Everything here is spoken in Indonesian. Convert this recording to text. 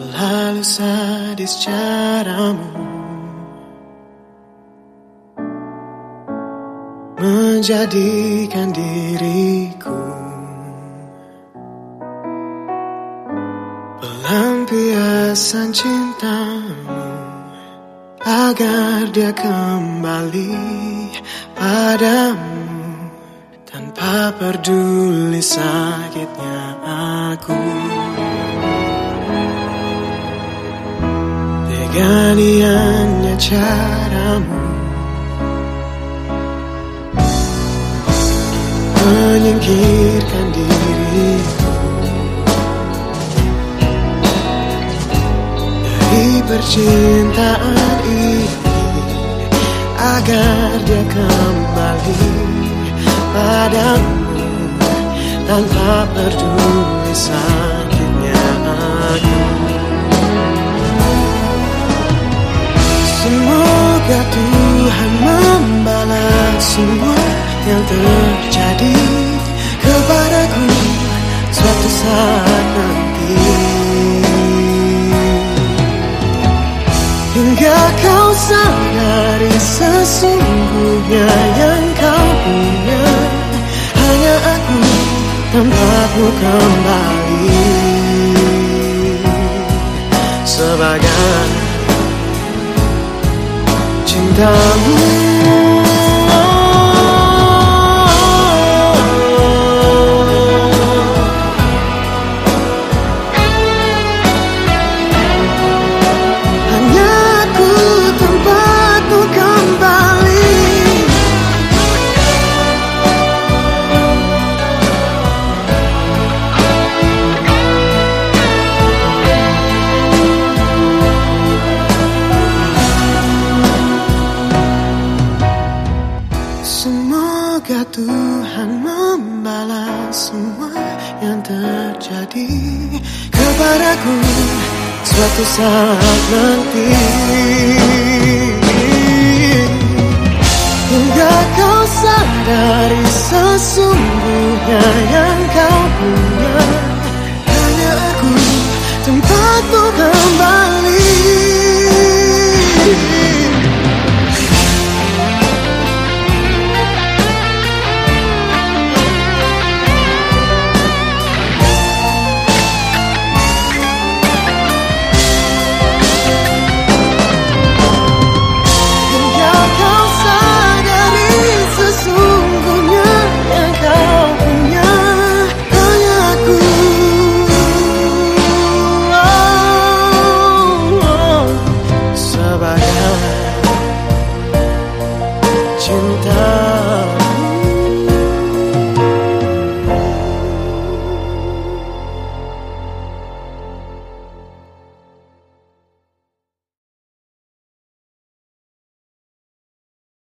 Terlalu sadis caramu. Menjadikan diriku Pelampiasan cintamu Agar dia kembali padamu. Tanpa peduli sakitnya aku Teganiannya caramu. Menyingkirkan diriku. Dari percintaan ini Agar dia kembali padamu. Tanpa peduli sakitnya aku Semoga Tuhan membalas semua yang terjadi kepadaku suatu saat nanti. Hingga kau sadari sesungguhnya yang kau punya Hanya aku tempatmu kembali. Sebagai cintamu Hanya Semoga Tuhan membalas semua yang terjadi kepadaku suatu saat nanti Hingga kau sadari sesungguhnya yang kau punya